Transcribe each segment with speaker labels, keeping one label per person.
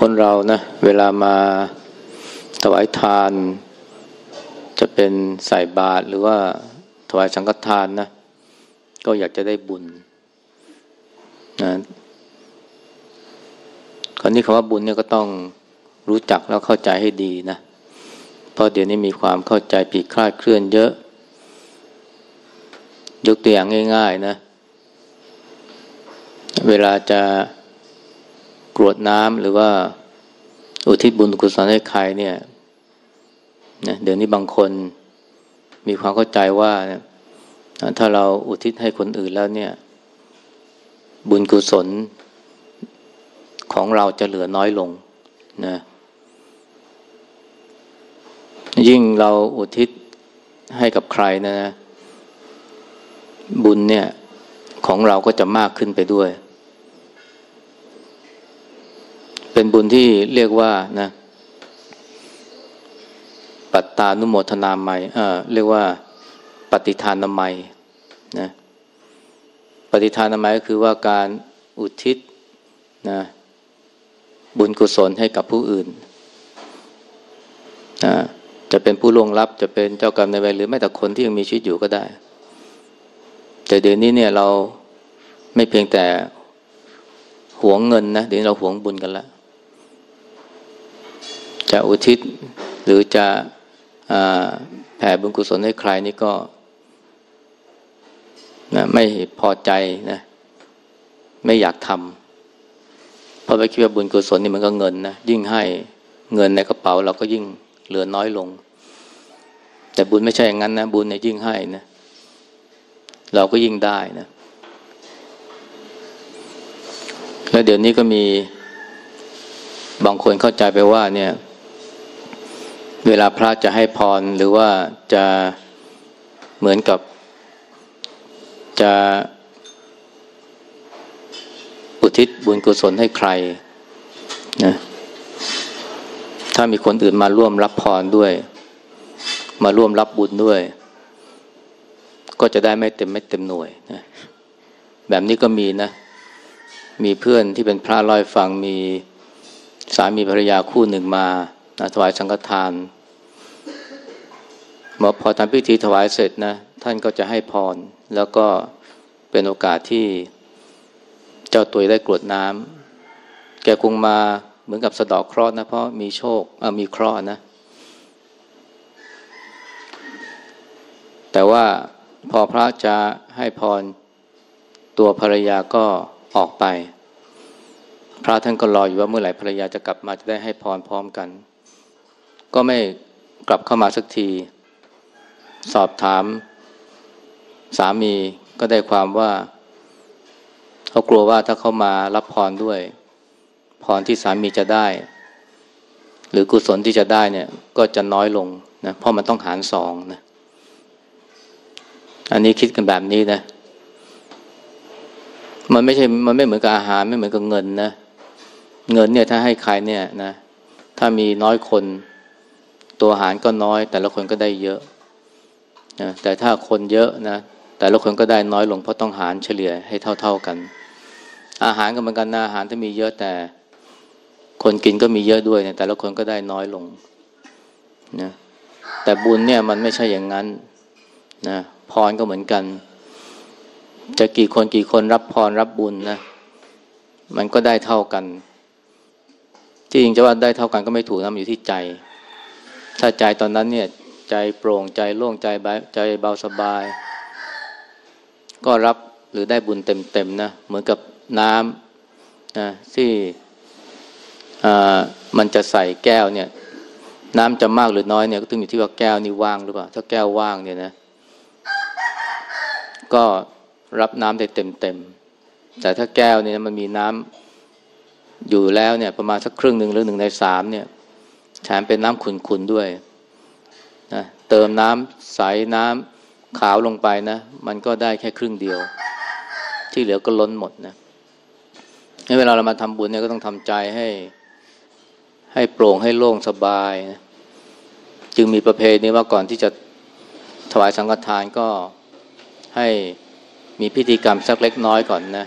Speaker 1: คนเรานะเวลามาถวายทาน จะเป็นใส่บาตรหรือว่าถวายสังฆทานนะก็อยากจะได้บุญนะคราวนี้คำว่าบุญเนี่ยก็ต้องรู้จักแล้วเข้าใจให้ดีนะเพราะเดี๋ยวนี้มีความเข้าใจผิดคลาดเคลื่อนเยอะ ยกตัวอย่างง่าย ๆ นะ เวลาจะ กรวดน้ำหรือว่าอุทิศบุญกุศลให้ใครเนี่ยนะเดี๋ยวนี้บางคนมีความเข้าใจว่าถ้าเราอุทิศให้คนอื่นแล้วเนี่ย บุญกุศลของเราจะเหลือน้อยลงนะยิ่งเราอุทิศให้กับใครนะนะบุญเนี่ยของเราก็จะมากขึ้นไปด้วย เป็นบุญที่เรียกว่านะปัตตานุโมทนาไมเอ่อเรียกว่า ปฏิทานนามัยนะปฏิทานนามัยก็คือว่าการอุทิศนะบุญกุศลให้กับผู้อื่นนะจะเป็นผู้ล่วงลับ จะเป็นเจ้ากรรมนายเวรหรือแม้แต่คนที่ยังมีชีวิตอยู่ก็ได้ แต่เดี๋ยวนี้เนี่ยเราไม่เพียงแต่หวงเงินนะเดี๋ยวเราหวงบุญกันแล้ว จะอุทิศหรือจะแผ่บุญกุศลให้ใครนี่ก็นะไม่พอใจนะไม่อยากทำเพราะไปคิดว่าบุญกุศลนี่มันก็เงินนะยิ่งให้เงินในกระเป๋าเราก็ยิ่งเหลือน้อยลง แต่บุญไม่ใช่อย่างนั้นนะบุญเนี่ยยิ่งให้นะเราก็ยิ่งได้นะแล้วเดี๋ยวนี้ก็มีบางคนเข้าใจไปว่าเนี่ย เวลาพระจะให้พรหรือว่าจะเหมือนกับ จะอุทิศบุญกุศลให้ใครนะถ้ามีคนอื่นมาร่วมรับพรด้วย มาร่วมรับบุญด้วย ก็จะได้ไม่เต็มไม่เต็มหน่วยนะแบบนี้ก็มีนะ มีเพื่อนที่เป็นพระลอยฟังมีสามีภรรยาคู่หนึ่งมาถวายสังฆทาน มอพอทำพิธีถวายเสร็จนะ ท่านก็จะให้พร แล้วก็เป็นโอกาสที่เจ้าตัวได้กรวดน้ำแกคงมาเหมือนกับสะดอกเคราะห์นะ เพราะมีโชคมีเคราะห์นะ แต่ว่าพอพระจะให้พรตัวภรรยาก็ออกไป พระท่านก็รออยู่ว่าเมื่อไหร่ภรรยาจะกลับมาจะได้ให้พรพร้อมกัน ก็ไม่กลับเข้ามาสักที สอบถามสามีก็ได้ความว่า เขากลัวว่าถ้าเขามารับพรด้วย พรที่สามีจะได้ หรือกุศลที่จะได้เนี่ย ก็จะน้อยลงนะเพราะมันต้องหารสองนะอันนี้คิดกันแบบนี้นะ มันไม่ใช่มันไม่เหมือนกับอาหารไม่เหมือนกับเงินนะเงินเนี่ยถ้าให้ใครเนี่ยนะ ถ้ามีน้อยคน ตัวอาหารก็น้อย แต่ละคนก็ได้เยอะ นะแต่ถ้าคนเยอะนะแต่ละคนก็ได้น้อยลงเพราะต้องหารเฉลี่ยให้เท่า ๆกัน อาหารก็เหมือนกันนะอาหารถ้ามีเยอะแต่คนกินก็มีเยอะด้วยนะแต่ละคนก็ได้น้อยลงนะแต่บุญเนี่ยมันไม่ใช่อย่างนั้นนะพรก็เหมือนกัน จะกี่คนกี่คนรับพรรับบุญนะมันก็ได้เท่ากัน ที่จริงจะว่าได้เท่ากันก็ไม่ถูกนะมันอยู่ที่ใจ ถ้าใจตอนนั้นเนี่ย ใจโปร่งใจโล่งใจใจเบาสบาย ก็รับหรือได้บุญเต็มๆนะเหมือนกับน้ำนะที่มันจะใส่แก้วเนี่ย น้ำจะมากหรือน้อยเนี่ยก็ต้องอยู่ที่ว่าแก้วนี่ว่างหรือเปล่าถ้าแก้วว่างเนี่ยนะ ก็รับน้ำได้เต็มๆแต่ถ้าแก้วเนี่ยมันมีน้ำอยู่แล้วเนี่ย ประมาณสักครึ่งหนึ่งหรือหนึ่งในสามเนี่ยแถมเป็นน้ำขุนๆด้วย นะเติมน้ำใสน้ำขาวลงไปนะ มันก็ได้แค่ครึ่งเดียว ที่เหลือก็ล้นหมดนะเวลาเรามาทำบุญเนี่ยก็ต้องทำใจให้ ให้โปร่งให้โล่งสบายนะจึงมีประเพณีว่าก่อนที่จะถวายสังฆทานก็ให้มีพิธีกรรมสักเล็กน้อยก่อนนะ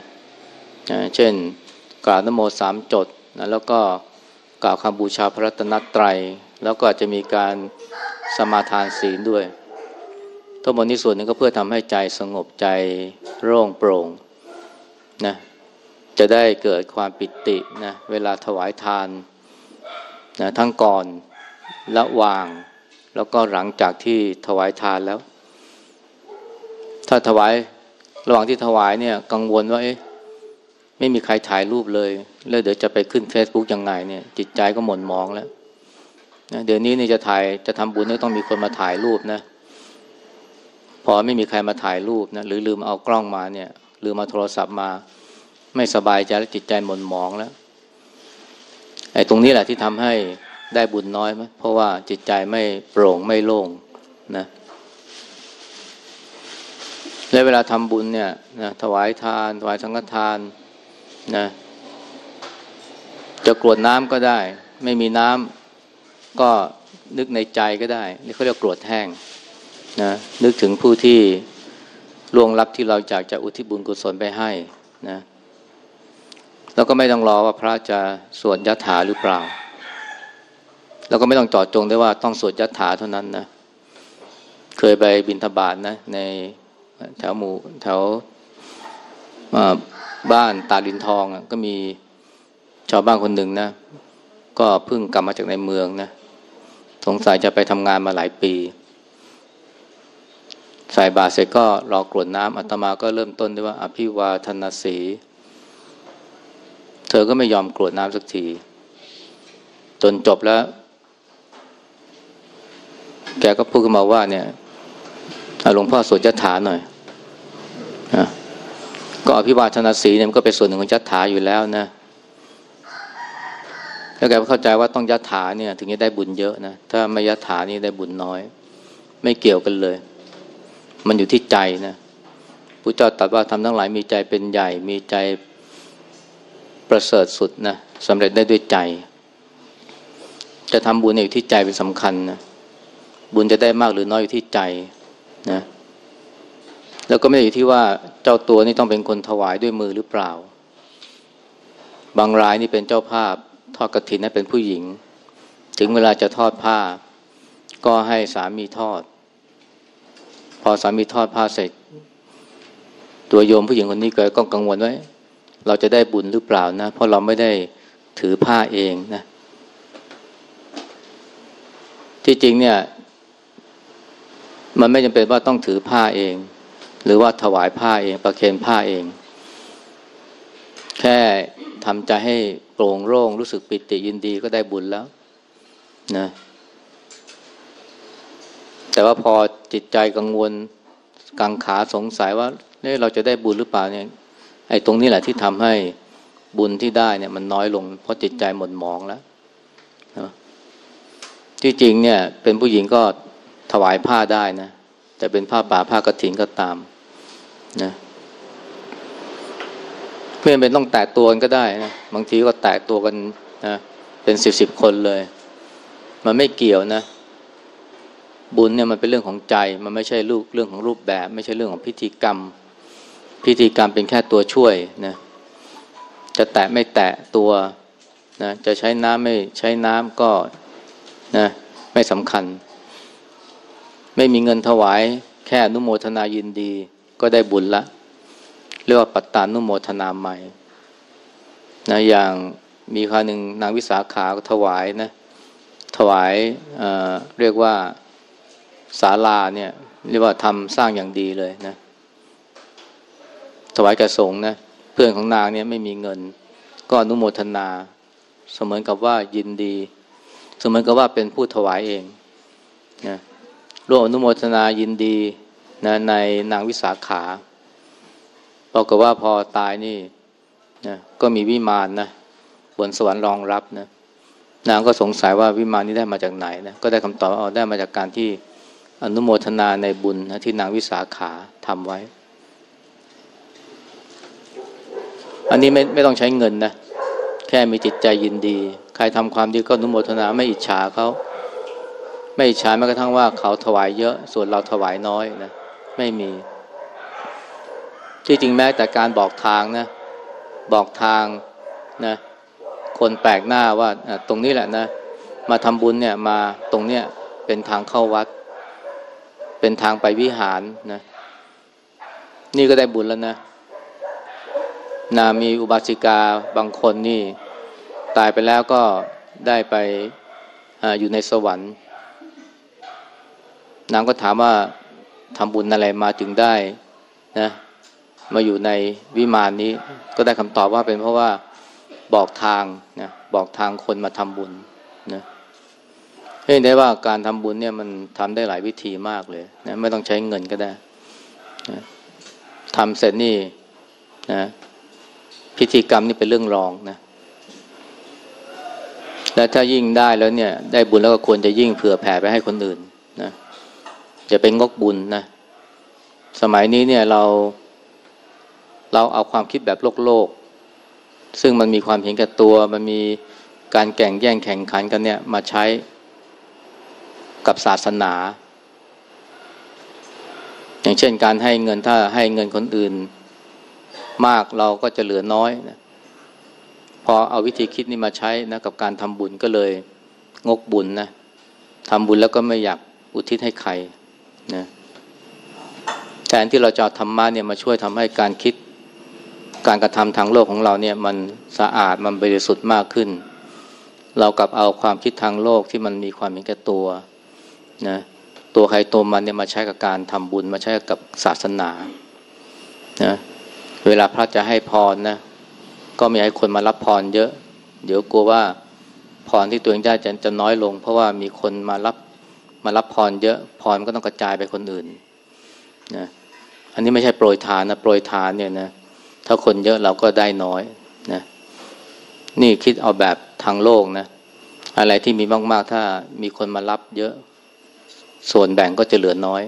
Speaker 1: เช่นกราบนโมสามจดนะแล้วก็กล่าวคำบูชาพระรัตนตรัย แล้วก็อาจจะมีการสมาทานศีลด้วย ทั้งหมดนี้ส่วนหนึ่งก็เพื่อทำให้ใจสงบใจโล่งโปร่งนะจะได้เกิดความปิตินะเวลาถวายทานนะทั้งก่อนระหว่าง แล้วก็หลังจากที่ถวายทานแล้ว ถ้าถวายระหว่างที่ถวายเนี่ยกังวลว่าเอ๊ะไม่มีใครถ่ายรูปเลย แล้วเดี๋ยวจะไปขึ้น Facebook ยังไงเนี่ย จิตใจก็หม่นมองแล้ว นะเดี๋ยวนี้นี่จะถ่ายจะทำบุญนี่ต้องมีคนมาถ่ายรูปนะ พอไม่มีใครมาถ่ายรูปนะหรือลืมเอากล้องมาเนี่ยลืมมาโทรศัพท์มา ไม่สบายใจแล้วจิตใจหม่นหมองแล้วไอ้ตรงนี้แหละที่ทำให้ได้บุญน้อยไหมเพราะว่าจิตใจไม่โปร่งไม่โล่งนะและเวลาทำบุญเนี่ยนะถวายทาน ถวายสังฆทานนะจะกรวดน้ำก็ได้ ไม่มีน้ำ ก็นึกในใจก็ได้ นี่เขาเรียกกรวดแห้งนะนึกถึงผู้ที่ล่วงลับที่เราจากจะอุทิศบุญกุศลไปให้นะแล้วก็ไม่ต้องรอว่าพระจะสวดยถาหรือเปล่า แล้วก็ไม่ต้องจอดจงได้ว่าต้องสวดยถาเท่านั้นนะเคยไปบินทบาทนะ ในแถวหมู่แถวบ้านตาลินทองก็มีชาวบ้านคนหนึ่งนะ ก็เพิ่งกลับมาจากในเมืองนะ สงสัยจะไปทำงานมาหลายปีใส่บาตรเสร็จก็รอกรวดน้ำอาตมาก็เริ่มต้นด้วยว่า อภิวาทนาสี เธอก็ไม่ยอมกรวดน้ำสักที จนจบแล้ว แกก็พูดขึ้นมาว่าเนี่ยหลวงพ่อสวดยถาหน่อยนะก็อภิวาทนาสีเนี่ยมันก็เป็นส่วนหนึ่งของยถาอยู่แล้วนะ แล้วแกเข้าใจว่าต้องยถาเนี่ย ถึงจะได้บุญเยอะนะ ถ้าไม่ยถานี่ได้บุญน้อย ไม่เกี่ยวกันเลย มันอยู่ที่ใจนะพระเจ้าตรัสว่าทำทั้งหลายมีใจเป็นใหญ่ มีใจประเสริฐสุดนะสำเร็จได้ด้วยใจ จะทำบุญอยู่ที่ใจเป็นสำคัญนะบุญจะได้มากหรือน้อยอยู่ที่ใจนะแล้วก็ไม่ได้อยู่ที่ว่าเจ้าตัวนี่ต้องเป็นคนถวายด้วยมือหรือเปล่า บางรายนี่เป็นเจ้าภาพ ทอดกระถินนั้นเป็นผู้หญิง ถึงเวลาจะทอดผ้า ก็ให้สามีทอด พอสามีทอดผ้าเสร็จ ตัวโยมผู้หญิงคนนี้ก็กังวลไว้เราจะได้บุญหรือเปล่านะ เพราะเราไม่ได้ถือผ้าเองนะที่จริงเนี่ย มันไม่จำเป็นว่าต้องถือผ้าเอง หรือว่าถวายผ้าเอง ประเคนผ้าเอง แค่ ทำใจให้โปร่งโล่งรู้สึกปิติยินดีก็ได้บุญแล้วนะแต่ว่าพอจิตใจกังวลกังขาสงสัยว่าเนี่ยเราจะได้บุญหรือเปล่าเนี่ยไอ้ตรงนี้แหละที่ทำให้บุญที่ได้เนี่ยมันน้อยลง เพราะจิตใจหมดมองแล้วที่จริงเนี่ยเป็นผู้หญิงก็ถวายผ้าได้นะแต่เป็นผ้าป่าผ้ากระถินก็ตามนะ เพื่อนเป็นต้องแตะตัวกันก็ได้นะบางทีก็แตะตัวกันนะเป็นสิบสิบคนเลย มันไม่เกี่ยวนะ บุญเนี่ยมันเป็นเรื่องของใจ มันไม่ใช่รูปเรื่องของรูปแบบ ไม่ใช่เรื่องของพิธีกรรม พิธีกรรมเป็นแค่ตัวช่วยนะจะแตะไม่แตะตัวนะจะใช้น้ำไม่ใช้น้ำก็นะไม่สำคัญ ไม่มีเงินถวายแค่นุโมทนายินดี ก็ได้บุญละ เรียกว่าปัตตานุโมทนาใหม่นะอย่างมีคราวหนึ่งนางวิสาขาถวายนะถวายเเรียกว่าศาลาเนี่ยเรียกว่าทำสร้างอย่างดีเลยนะ ถวายแก่สงนะเพื่อนของนางเนี่ยไม่มีเงิน ก็อนุโมทนา เสมือนกับว่ายินดี เสมือนกับว่าเป็นผู้ถวายเองนะร่วมอนุโมทนายินดีนะในนางวิสาขา บอกว่าพอตายนี่นะก็มีวิมานนะบนสวรรค์รองรับนะนางก็สงสัยว่าวิมานนี้ได้มาจากไหนนะก็ได้คำตอบว่าได้มาจากการที่อนุโมทนาในบุญนะที่นางวิสาขาทำไว้ อันนี้ไม่ไม่ต้องใช้เงินนะแค่มีจิตใจยินดี ใครทำความดีก็อนุโมทนาไม่อิจฉาเขาไม่อิจฉาแม้กระทั่งว่าเขาถวายเยอะส่วนเราถวายน้อยนะไม่มี ที่จริงแม้แต่การบอกทางนะบอกทางนะคนแปลกหน้าว่าตรงนี้แหละนะ มาทำบุญเนี่ยมาตรงเนี้ยเป็นทางเข้าวัด เป็นทางไปวิหารนะนี่ก็ได้บุญแล้วนะนามีอุบาสิกาบางคนนี่ ตายไปแล้วก็ได้ไปออยู่ในสวรรค์ นางก็ถามว่าทำบุญอะไรมาถึงได้นะ มาอยู่ในวิมานนี้ ก็ได้คำตอบว่าเป็นเพราะว่าบอกทางนะบอกทางคนมาทำบุญนะเห็นได้ว่าการทำบุญเนี่ยมันทำได้หลายวิธีมากเลยนะไม่ต้องใช้เงินก็ได้นะทำเสร็จนี่นะพิธีกรรมนี่เป็นเรื่องรองนะและถ้ายิ่งได้แล้วเนี่ย ได้บุญแล้วก็ควรจะยิ่งเผื่อแผ่ไปให้คนอื่นนะอย่าไปงกบุญนะสมัยนี้เนี่ยเรา เราเอาความคิดแบบโลกโลก ซึ่งมันมีความเห็นแก่ตัว มันมีการแข่งแย่งแข่งขันกันเนี่ยมาใช้กับศาสนา อย่างเช่นการให้เงินถ้าให้เงินคนอื่น มากเราก็จะเหลือน้อยนะพอเอาวิธีคิดนี้มาใช้นะกับการทำบุญก็เลยงกบุญนะทำบุญแล้วก็ไม่อยากอุทิศให้ใครนะแทนที่เราจะธรรมะเนี่ยมาช่วยทำให้การคิด การกระทำทางโลกของเราเนี่ยมันสะอาดมันบริสุทธิ์มากขึ้น เรากลับเอาความคิดทางโลกที่มันมีความเห็นแก่ตัวนะตัวใครตัวมันเนี่ยมาใช้กับการทำบุญมาใช้กับศาสนานะเวลาพระจะให้พรนะก็มีให้คนมารับพรเยอะ เดี๋ยวกลัวว่าพรที่ตัวเองได้จะจะน้อยลง เพราะว่ามีคนมารับมารับพรเยอะพรก็ต้องกระจายไปคนอื่นนะอันนี้ไม่ใช่โปรยทานนะโปรยทานเนี่ยนะ ถ้าคนเยอะเราก็ได้น้อยนะนี่คิดเอาแบบทางโลกนะ อะไรที่มีมาก ๆ ถ้ามีคนมารับเยอะ ส่วนแบ่งก็จะเหลือน้อย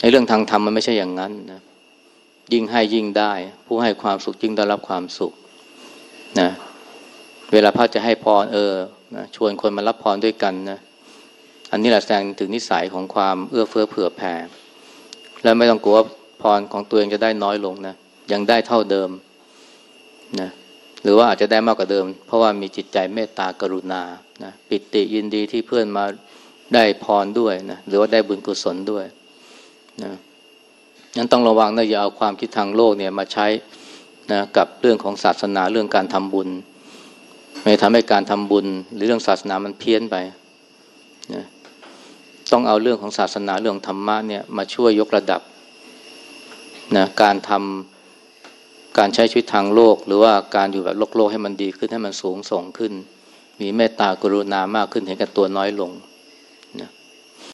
Speaker 1: ในเรื่องทางธรรมมันไม่ใช่อย่างนั้นนะยิ่งให้ยิ่งได้ ผู้ให้ความสุขยิ่งได้รับความสุขนะเวลาพระจะให้พรเออนะชวนคนมารับพรด้วยกันนะอันนี้แหละแสดงถึงนิสัยของความเอื้อเฟื้อเผื่อแผ่แล้วไม่ต้องกลัวพรของตัวเองจะได้น้อยลงนะ ยังได้เท่าเดิมนะหรือว่าอาจจะได้มากกว่าเดิม เพราะว่ามีจิตใจเมตตากรุณานะปิติยินดีที่เพื่อนมาได้พรด้วยนะหรือว่าได้บุญกุศลด้วยนะนั้นต้องระวังนะอย่าเอาความคิดทางโลกเนี่ยมาใช้นะกับเรื่องของศาสนาเรื่องการทำบุญ ไม่ทำให้การทำบุญ หรือเรื่องศาสนามันเพี้ยนไปนะต้องเอาเรื่องของศาสนาเรื่องธรรมะเนี่ยมาช่วยยกระดับนะการทำ การใช้ชีวิตทางโลก หรือว่าการอยู่แบบโลกโลกให้มันดีขึ้นให้มันสูงส่งขึ้น มีเมตตากรุณามากขึ้นเห็นกันตัวน้อยลง